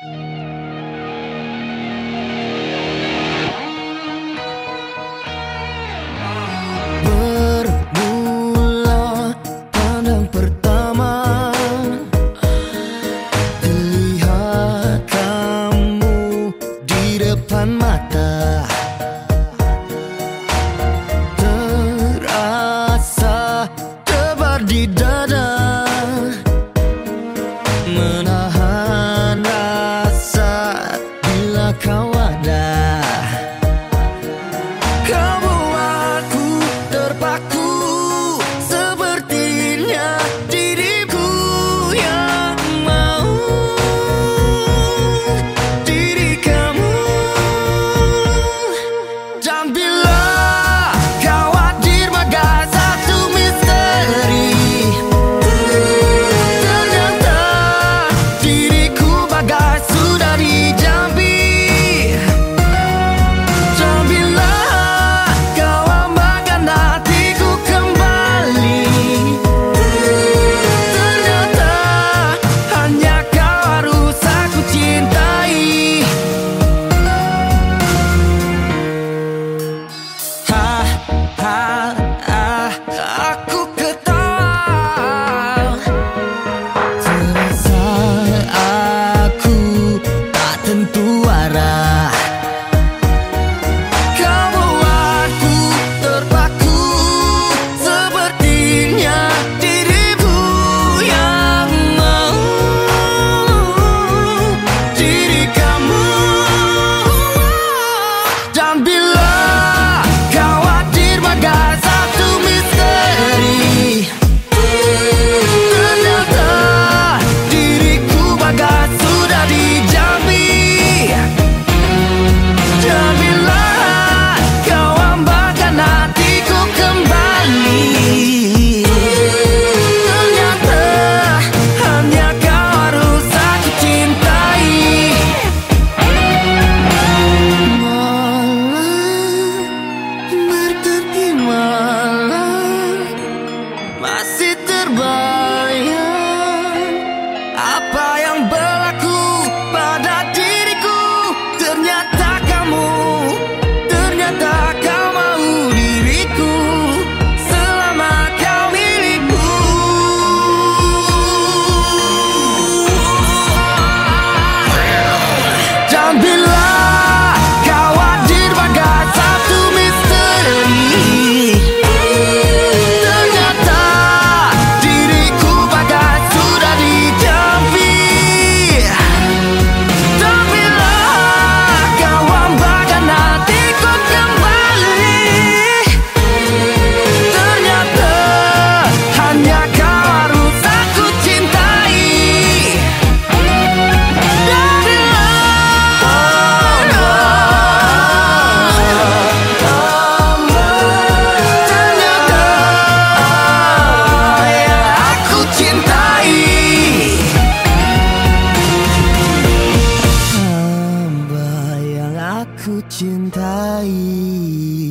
Bermula pandang pertama. Lihat kamu di depan mata. Terasa tebar di dada. terbayang. Apa yang berlaku pada diriku? Ternyata kamu ternyata kau mau diriku. Selama kau milikku. Jangan bilang see